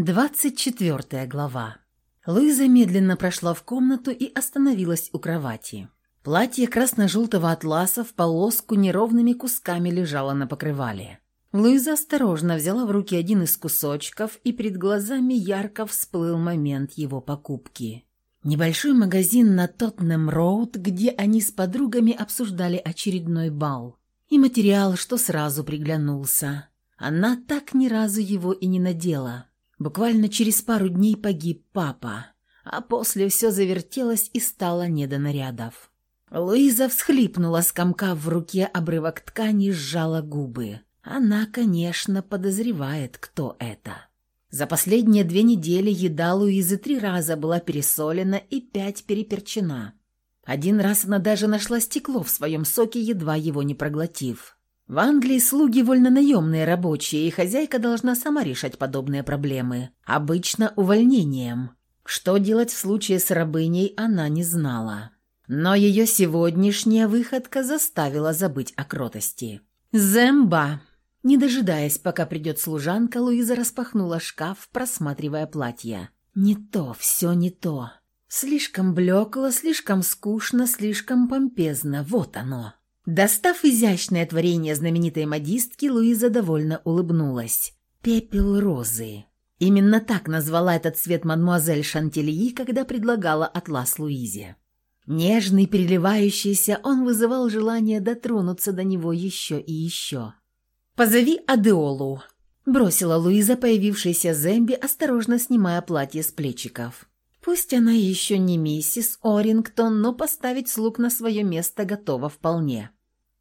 24 глава. Луиза медленно прошла в комнату и остановилась у кровати. Платье красно-желтого атласа в полоску неровными кусками лежало на покрывале. Луиза осторожно взяла в руки один из кусочков, и перед глазами ярко всплыл момент его покупки. Небольшой магазин на Тоттенем-Роуд, где они с подругами обсуждали очередной бал. И материал, что сразу приглянулся. Она так ни разу его и не надела. Буквально через пару дней погиб папа, а после все завертелось и стало не до нарядов. Луиза всхлипнула, скомкав в руке обрывок ткани, сжала губы. Она, конечно, подозревает, кто это. За последние две недели еда Луизы три раза была пересолена и пять переперчена. Один раз она даже нашла стекло в своем соке, едва его не проглотив. В Англии слуги вольнонаемные рабочие, и хозяйка должна сама решать подобные проблемы. Обычно увольнением. Что делать в случае с рабыней, она не знала. Но ее сегодняшняя выходка заставила забыть о кротости. «Земба!» Не дожидаясь, пока придет служанка, Луиза распахнула шкаф, просматривая платье. «Не то, все не то. Слишком блекло, слишком скучно, слишком помпезно. Вот оно!» Достав изящное творение знаменитой модистки, Луиза довольно улыбнулась. «Пепел розы». Именно так назвала этот цвет мадмуазель Шантильи, когда предлагала атлас Луизе. Нежный, переливающийся, он вызывал желание дотронуться до него еще и еще. «Позови Адеолу», – бросила Луиза появившаяся Земби, осторожно снимая платье с плечиков. Пусть она еще не миссис Орингтон, но поставить слуг на свое место готова вполне.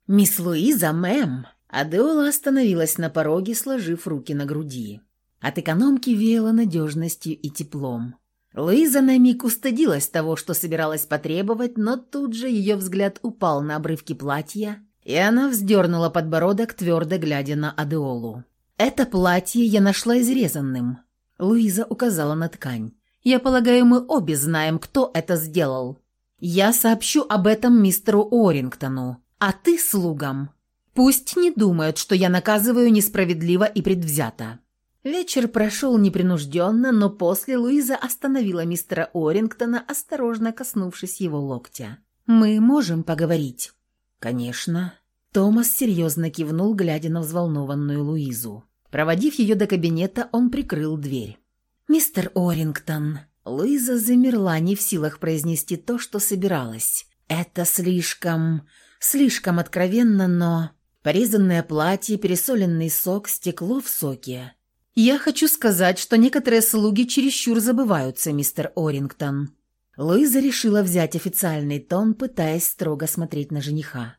«Мисс Луиза, мэм!» Адеола остановилась на пороге, сложив руки на груди. От экономки веяло надежностью и теплом. Луиза на миг устыдилась того, что собиралась потребовать, но тут же ее взгляд упал на обрывки платья, и она вздернула подбородок, твердо глядя на Адеолу. «Это платье я нашла изрезанным», — Луиза указала на ткань. «Я полагаю, мы обе знаем, кто это сделал. Я сообщу об этом мистеру Орингтону. А ты слугам. Пусть не думают, что я наказываю несправедливо и предвзято». Вечер прошел непринужденно, но после Луиза остановила мистера Орингтона, осторожно коснувшись его локтя. «Мы можем поговорить?» «Конечно». Томас серьезно кивнул, глядя на взволнованную Луизу. Проводив ее до кабинета, он прикрыл дверь. «Мистер Орингтон...» Луиза замерла, не в силах произнести то, что собиралась. «Это слишком... Слишком откровенно, но... Порезанное платье, пересоленный сок, стекло в соке. Я хочу сказать, что некоторые слуги чересчур забываются, мистер Орингтон». Луиза решила взять официальный тон, пытаясь строго смотреть на жениха.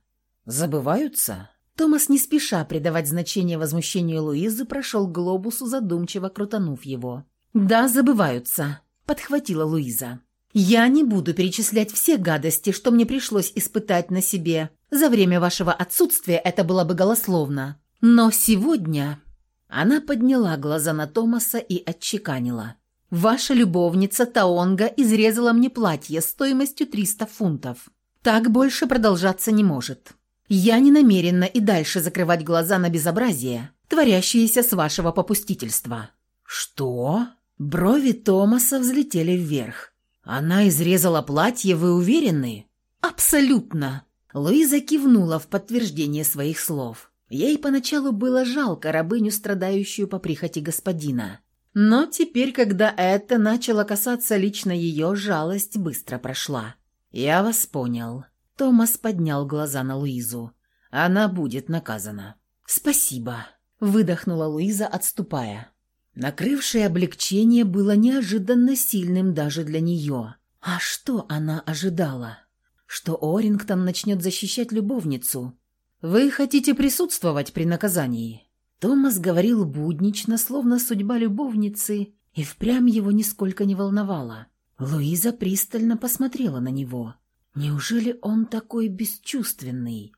«Забываются?» Томас, не спеша придавать значение возмущению Луизы, прошел глобусу, задумчиво крутанув его. «Да, забываются», — подхватила Луиза. Я не буду перечислять все гадости, что мне пришлось испытать на себе. За время вашего отсутствия это было бы голословно. Но сегодня...» Она подняла глаза на Томаса и отчеканила. «Ваша любовница Таонга изрезала мне платье стоимостью 300 фунтов. Так больше продолжаться не может. Я не намерена и дальше закрывать глаза на безобразие, творящееся с вашего попустительства». «Что?» Брови Томаса взлетели вверх. «Она изрезала платье, вы уверены?» «Абсолютно!» Луиза кивнула в подтверждение своих слов. Ей поначалу было жалко рабыню, страдающую по прихоти господина. Но теперь, когда это начало касаться лично ее, жалость быстро прошла. «Я вас понял». Томас поднял глаза на Луизу. «Она будет наказана». «Спасибо», — выдохнула Луиза, отступая. Накрывшее облегчение было неожиданно сильным даже для нее. А что она ожидала? Что Орингтон начнет защищать любовницу? «Вы хотите присутствовать при наказании?» Томас говорил буднично, словно судьба любовницы, и впрямь его нисколько не волновала. Луиза пристально посмотрела на него. Неужели он такой бесчувственный?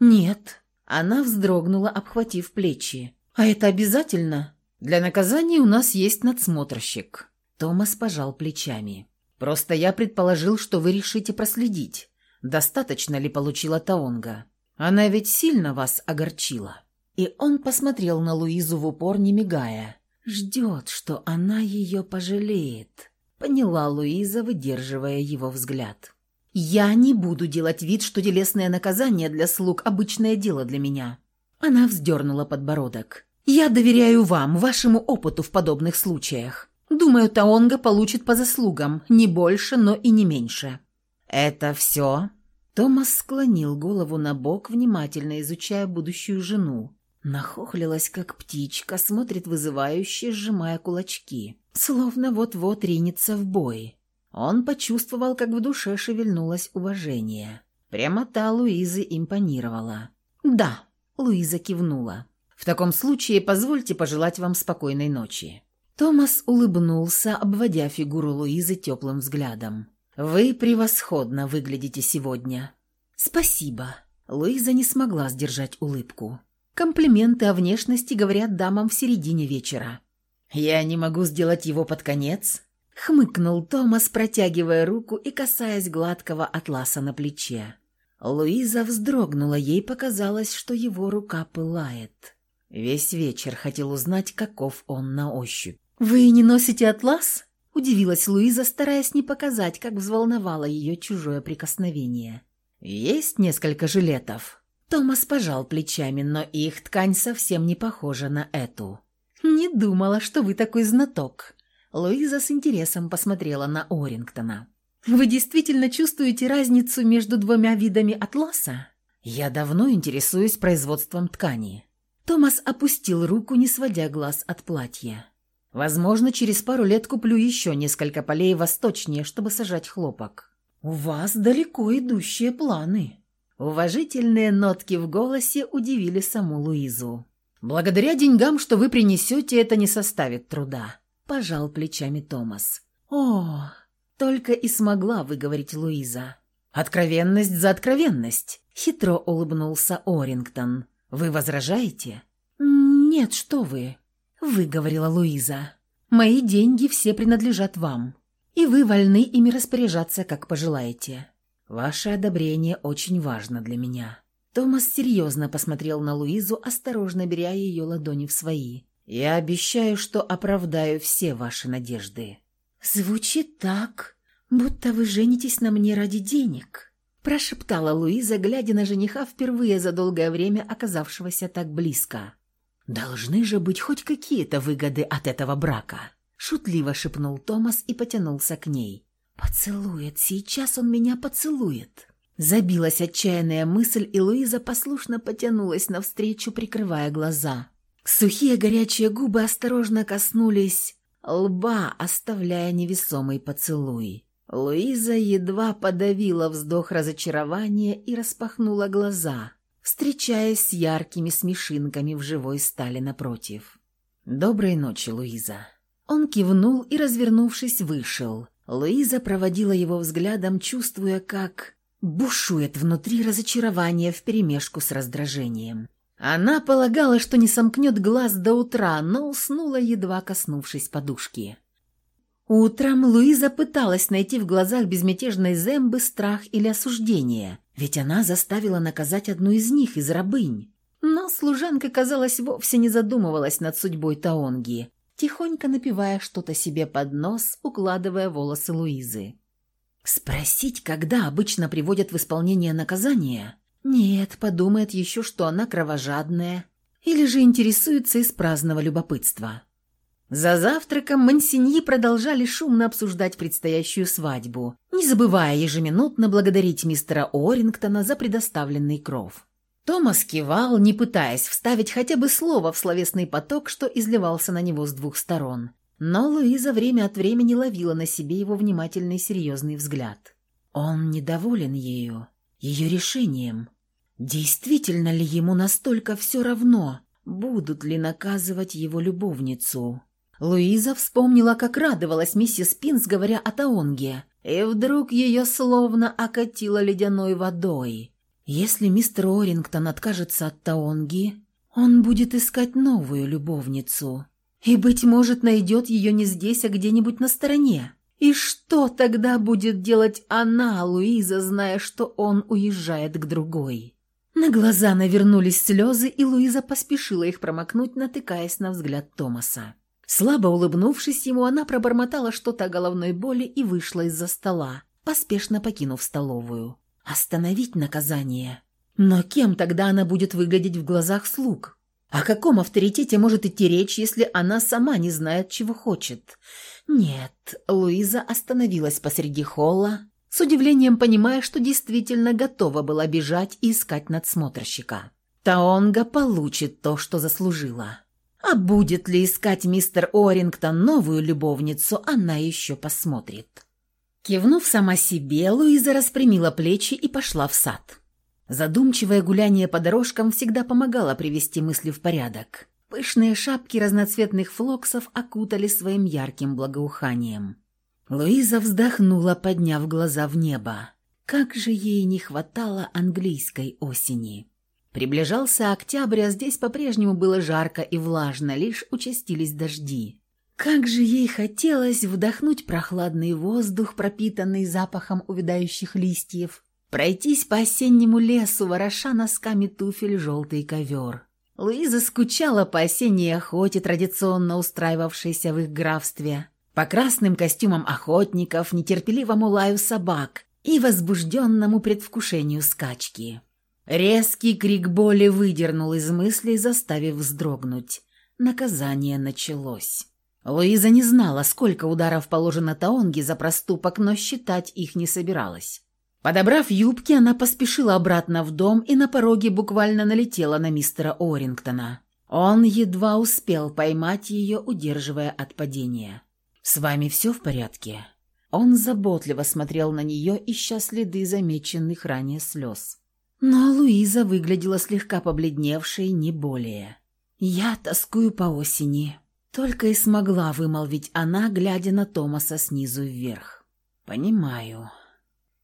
«Нет». Она вздрогнула, обхватив плечи. «А это обязательно?» Для наказания у нас есть надсмотрщик». Томас пожал плечами. «Просто я предположил, что вы решите проследить, достаточно ли получила Таонга. Она ведь сильно вас огорчила». И он посмотрел на Луизу в упор, не мигая. Ждет, что она ее пожалеет, поняла Луиза, выдерживая его взгляд. «Я не буду делать вид, что телесное наказание для слуг – обычное дело для меня». Она вздернула подбородок. «Я доверяю вам, вашему опыту в подобных случаях. Думаю, Таонга получит по заслугам, не больше, но и не меньше». «Это все?» Томас склонил голову на бок, внимательно изучая будущую жену. Нахохлилась, как птичка, смотрит вызывающе, сжимая кулачки, словно вот-вот ринется в бой. Он почувствовал, как в душе шевельнулось уважение. Прямота Луизы импонировала. «Да», — Луиза кивнула. «В таком случае позвольте пожелать вам спокойной ночи». Томас улыбнулся, обводя фигуру Луизы теплым взглядом. «Вы превосходно выглядите сегодня». «Спасибо». Луиза не смогла сдержать улыбку. Комплименты о внешности говорят дамам в середине вечера. «Я не могу сделать его под конец», Хмыкнул Томас, протягивая руку и касаясь гладкого атласа на плече. Луиза вздрогнула, ей показалось, что его рука пылает. Весь вечер хотел узнать, каков он на ощупь. «Вы не носите атлас?» – удивилась Луиза, стараясь не показать, как взволновало ее чужое прикосновение. «Есть несколько жилетов». Томас пожал плечами, но их ткань совсем не похожа на эту. «Не думала, что вы такой знаток», Луиза с интересом посмотрела на Орингтона. «Вы действительно чувствуете разницу между двумя видами атласа?» «Я давно интересуюсь производством ткани». Томас опустил руку, не сводя глаз от платья. «Возможно, через пару лет куплю еще несколько полей восточнее, чтобы сажать хлопок». «У вас далеко идущие планы». Уважительные нотки в голосе удивили саму Луизу. «Благодаря деньгам, что вы принесете, это не составит труда пожал плечами Томас. «О!» — только и смогла выговорить Луиза. «Откровенность за откровенность!» — хитро улыбнулся Орингтон. «Вы возражаете?» «Нет, что вы!» — выговорила Луиза. «Мои деньги все принадлежат вам, и вы вольны ими распоряжаться, как пожелаете. Ваше одобрение очень важно для меня». Томас серьезно посмотрел на Луизу, осторожно беря ее ладони в свои. Я обещаю, что оправдаю все ваши надежды». «Звучит так, будто вы женитесь на мне ради денег», прошептала Луиза, глядя на жениха впервые за долгое время оказавшегося так близко. «Должны же быть хоть какие-то выгоды от этого брака», шутливо шепнул Томас и потянулся к ней. «Поцелует, сейчас он меня поцелует». Забилась отчаянная мысль, и Луиза послушно потянулась навстречу, прикрывая глаза. Сухие горячие губы осторожно коснулись лба, оставляя невесомый поцелуй. Луиза едва подавила вздох разочарования и распахнула глаза, встречаясь с яркими смешинками в живой стали напротив. «Доброй ночи, Луиза». Он кивнул и, развернувшись, вышел. Луиза проводила его взглядом, чувствуя, как бушует внутри разочарование вперемешку с раздражением. Она полагала, что не сомкнет глаз до утра, но уснула, едва коснувшись подушки. Утром Луиза пыталась найти в глазах безмятежной Зембы страх или осуждение, ведь она заставила наказать одну из них, из рабынь. Но служанка, казалось, вовсе не задумывалась над судьбой Таонги, тихонько напивая что-то себе под нос, укладывая волосы Луизы. Спросить, когда обычно приводят в исполнение наказание, нет, подумает еще, что она кровожадная. Или же интересуется из праздного любопытства. За завтраком Мансиньи продолжали шумно обсуждать предстоящую свадьбу, не забывая ежеминутно благодарить мистера Орингтона за предоставленный кров. Томас кивал, не пытаясь вставить хотя бы слово в словесный поток, что изливался на него с двух сторон. Но Луиза время от времени ловила на себе его внимательный серьезный взгляд. Он недоволен ею, ее решением. Действительно ли ему настолько все равно, будут ли наказывать его любовницу? Луиза вспомнила, как радовалась миссис Пинс, говоря о Таонге, и вдруг ее словно окатило ледяной водой. Если мистер Орингтон откажется от Таонги, он будет искать новую любовницу. И, быть может, найдет ее не здесь, а где-нибудь на стороне. И что тогда будет делать она, Луиза, зная, что он уезжает к другой? На глаза навернулись слезы, и Луиза поспешила их промокнуть, натыкаясь на взгляд Томаса. Слабо улыбнувшись ему, она пробормотала что-то о головной боли и вышла из-за стола, поспешно покинув столовую. Остановить наказание. Но кем тогда она будет выглядеть в глазах слуг? О каком авторитете может идти речь, если она сама не знает, чего хочет? Нет, Луиза остановилась посреди холла, с удивлением понимая, что действительно готова была бежать и искать надсмотрщика. Таонга получит то, что заслужила. А будет ли искать мистер Орингтон новую любовницу, она еще посмотрит. Кивнув сама себе, Луиза распрямила плечи и пошла в сад. Задумчивое гуляние по дорожкам всегда помогало привести мысли в порядок. Пышные шапки разноцветных флоксов окутали своим ярким благоуханием. Луиза вздохнула, подняв глаза в небо. Как же ей не хватало английской осени. Приближался октябрь, а здесь по-прежнему было жарко и влажно, лишь участились дожди. Как же ей хотелось вдохнуть прохладный воздух, пропитанный запахом увядающих листьев, пройтись по осеннему лесу, вороша носками туфель желтый ковер. Луиза скучала по осенней охоте, традиционно устраивавшейся в их графстве, по красным костюмам охотников, нетерпеливому лаю собак и возбужденному предвкушению скачки. Резкий крик боли выдернул из мыслей, заставив вздрогнуть. Наказание началось. Луиза не знала, сколько ударов положено Таонге за проступок, но считать их не собиралась. Подобрав юбки, она поспешила обратно в дом и на пороге буквально налетела на мистера Орингтона. Он едва успел поймать ее, удерживая от падения. «С вами все в порядке?» Он заботливо смотрел на нее, ища следы замеченных ранее слез. Но Луиза выглядела слегка побледневшей, не более. «Я тоскую по осени», — только и смогла вымолвить она, глядя на Томаса снизу вверх. «Понимаю»,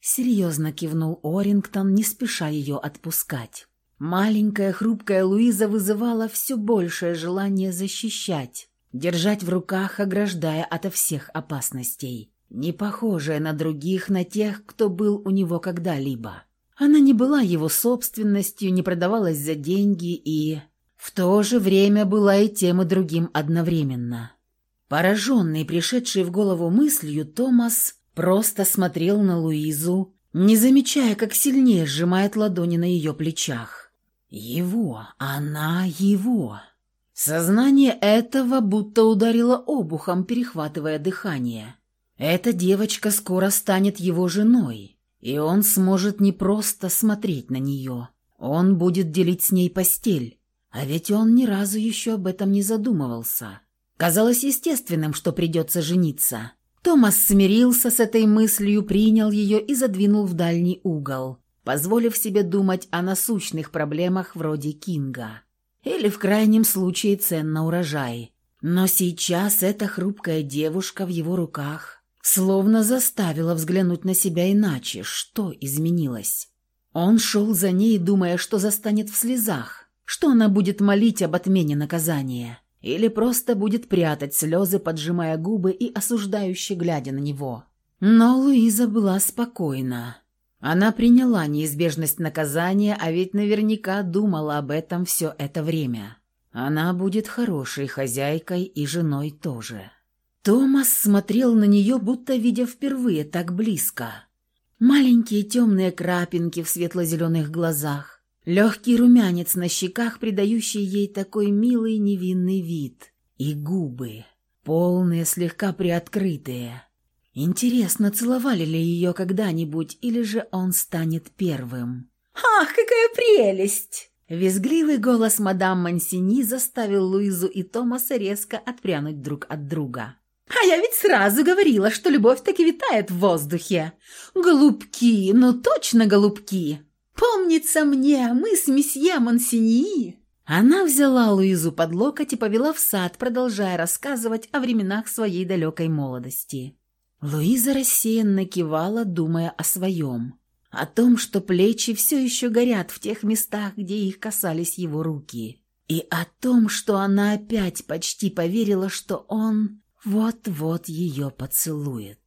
Серьезно кивнул Орингтон, не спеша ее отпускать. Маленькая хрупкая Луиза вызывала все большее желание защищать, держать в руках, ограждая ото всех опасностей, не похожая на других, на тех, кто был у него когда-либо. Она не была его собственностью, не продавалась за деньги и... В то же время была и тем и другим одновременно. Пораженный, пришедший в голову мыслью, Томас Просто смотрел на Луизу, не замечая, как сильнее сжимает ладони на ее плечах. Его, она его. Сознание этого будто ударило обухом, перехватывая дыхание. Эта девочка скоро станет его женой, и он сможет не просто смотреть на нее. Он будет делить с ней постель. А ведь он ни разу еще об этом не задумывался. Казалось естественным, что придется жениться. Томас смирился с этой мыслью, принял ее и задвинул в дальний угол, позволив себе думать о насущных проблемах вроде Кинга. Или в крайнем случае цен на урожай. Но сейчас эта хрупкая девушка в его руках словно заставила взглянуть на себя иначе. Что изменилось? Он шел за ней, думая, что застанет в слезах, что она будет молить об отмене наказания или просто будет прятать слезы, поджимая губы и осуждающе глядя на него. Но Луиза была спокойна. Она приняла неизбежность наказания, а ведь наверняка думала об этом все это время. Она будет хорошей хозяйкой и женой тоже. Томас смотрел на нее, будто видя впервые так близко. Маленькие темные крапинки в светло-зеленых глазах, Легкий румянец на щеках, придающий ей такой милый невинный вид. И губы, полные, слегка приоткрытые. Интересно, целовали ли ее когда-нибудь, или же он станет первым? «Ах, какая прелесть!» Визгливый голос мадам Мансини заставил Луизу и Томаса резко отпрянуть друг от друга. «А я ведь сразу говорила, что любовь таки витает в воздухе. Голубки, ну точно голубки!» Помнится мне, мы с месье Монсеньи». Она взяла Луизу под локоть и повела в сад, продолжая рассказывать о временах своей далекой молодости. Луиза рассеянно кивала, думая о своем. О том, что плечи все еще горят в тех местах, где их касались его руки. И о том, что она опять почти поверила, что он вот-вот ее поцелует.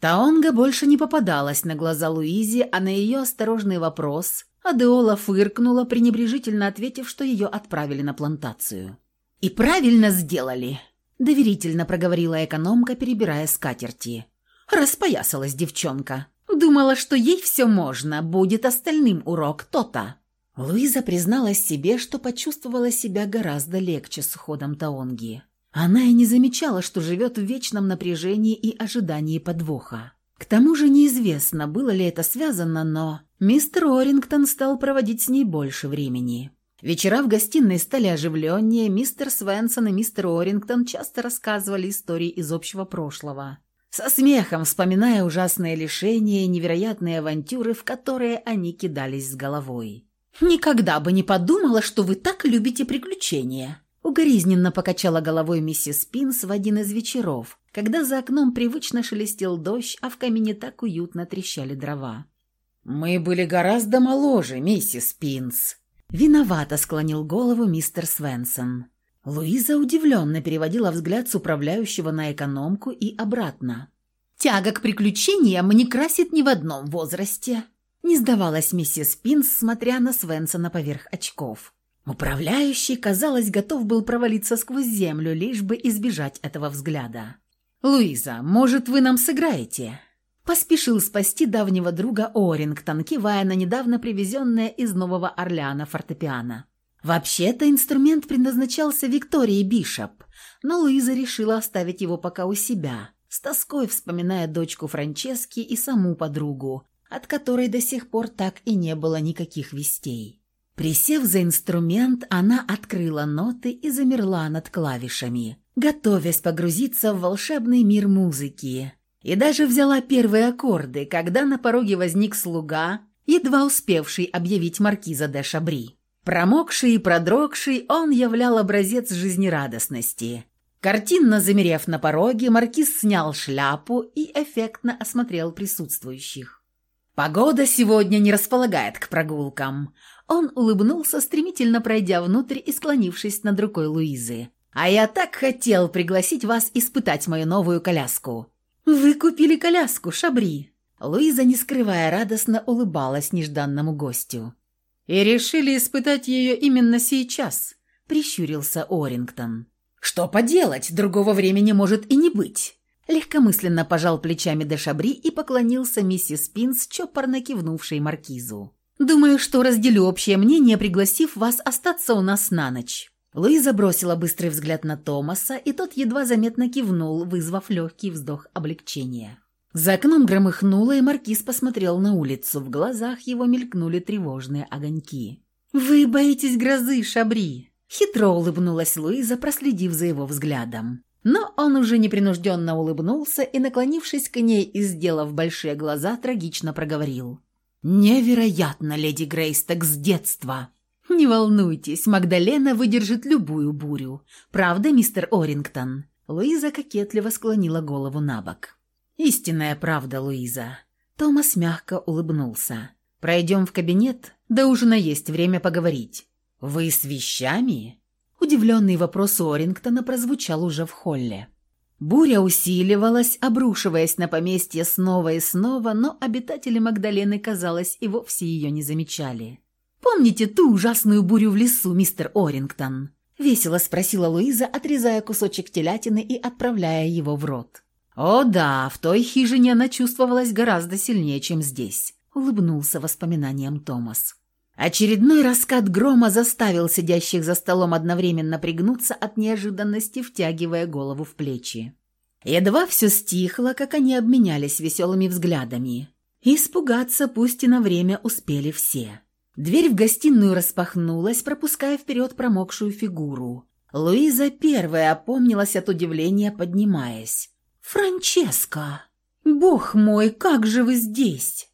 Таонга больше не попадалась на глаза Луизе, а на ее осторожный вопрос Адеола фыркнула, пренебрежительно ответив, что ее отправили на плантацию. «И правильно сделали», – доверительно проговорила экономка, перебирая скатерти. Распоясалась девчонка. Думала, что ей все можно, будет остальным урок то-то. Луиза призналась себе, что почувствовала себя гораздо легче с уходом Таонги. Она и не замечала, что живет в вечном напряжении и ожидании подвоха. К тому же неизвестно, было ли это связано, но мистер Орингтон стал проводить с ней больше времени. Вечера в гостиной стали оживленнее, мистер Свенсон и мистер Орингтон часто рассказывали истории из общего прошлого. Со смехом вспоминая ужасные лишения и невероятные авантюры, в которые они кидались с головой. «Никогда бы не подумала, что вы так любите приключения», Угоризненно покачала головой миссис Пинс в один из вечеров, когда за окном привычно шелестел дождь, а в камине так уютно трещали дрова. «Мы были гораздо моложе, миссис Пинс», — виновато склонил голову мистер Свенсон. Луиза удивленно переводила взгляд с управляющего на экономку и обратно. «Тяга к приключениям не красит ни в одном возрасте», — не сдавалась миссис Пинс, смотря на Свенсона поверх очков. Управляющий, казалось, готов был провалиться сквозь землю, лишь бы избежать этого взгляда. «Луиза, может, вы нам сыграете?» Поспешил спасти давнего друга Орингтон, кивая на недавно привезенное из Нового Орлеана фортепиано. Вообще-то инструмент предназначался Виктории Бишоп, но Луиза решила оставить его пока у себя, с тоской вспоминая дочку Франчески и саму подругу, от которой до сих пор так и не было никаких вестей. Присев за инструмент, она открыла ноты и замерла над клавишами, готовясь погрузиться в волшебный мир музыки. И даже взяла первые аккорды, когда на пороге возник слуга, едва успевший объявить маркиза де Шабри. Промокший и продрогший, он являл образец жизнерадостности. Картинно замерев на пороге, маркиз снял шляпу и эффектно осмотрел присутствующих. «Погода сегодня не располагает к прогулкам», он улыбнулся, стремительно пройдя внутрь и склонившись над рукой Луизы. «А я так хотел пригласить вас испытать мою новую коляску». «Вы купили коляску, Шабри?» Луиза, не скрывая, радостно улыбалась нежданному гостю. «И решили испытать ее именно сейчас», — прищурился Орингтон. «Что поделать, другого времени может и не быть». Легкомысленно пожал плечами де Шабри и поклонился миссис Пинс, чопорно кивнувшей маркизу. Думаю, что разделю общее мнение, пригласив вас остаться у нас на ночь». Луиза бросила быстрый взгляд на Томаса, и тот едва заметно кивнул, вызвав легкий вздох облегчения. За окном громыхнуло, и маркиз посмотрел на улицу. В глазах его мелькнули тревожные огоньки. «Вы боитесь грозы, Шабри?» Хитро улыбнулась Луиза, проследив за его взглядом. Но он уже непринужденно улыбнулся и, наклонившись к ней и сделав большие глаза, трагично проговорил. «Невероятно, леди Грейсток, с детства!» «Не волнуйтесь, Магдалена выдержит любую бурю. Правда, мистер Орингтон?» Луиза кокетливо склонила голову на бок. «Истинная правда, Луиза». Томас мягко улыбнулся. «Пройдем в кабинет? До ужина есть время поговорить». «Вы с вещами?» Удивленный вопрос Орингтона прозвучал уже в холле. Буря усиливалась, обрушиваясь на поместье снова и снова, но обитатели Магдалены, казалось, и вовсе ее не замечали. «Помните ту ужасную бурю в лесу, мистер Орингтон?» — весело спросила Луиза, отрезая кусочек телятины и отправляя его в рот. «О да, в той хижине она чувствовалась гораздо сильнее, чем здесь», — улыбнулся воспоминанием Томас. Очередной раскат грома заставил сидящих за столом одновременно пригнуться от неожиданности, втягивая голову в плечи. Едва все стихло, как они обменялись веселыми взглядами. Испугаться пусть и на время успели все. Дверь в гостиную распахнулась, пропуская вперед промокшую фигуру. Луиза первая опомнилась от удивления, поднимаясь. «Франческо! Бог мой, как же вы здесь!»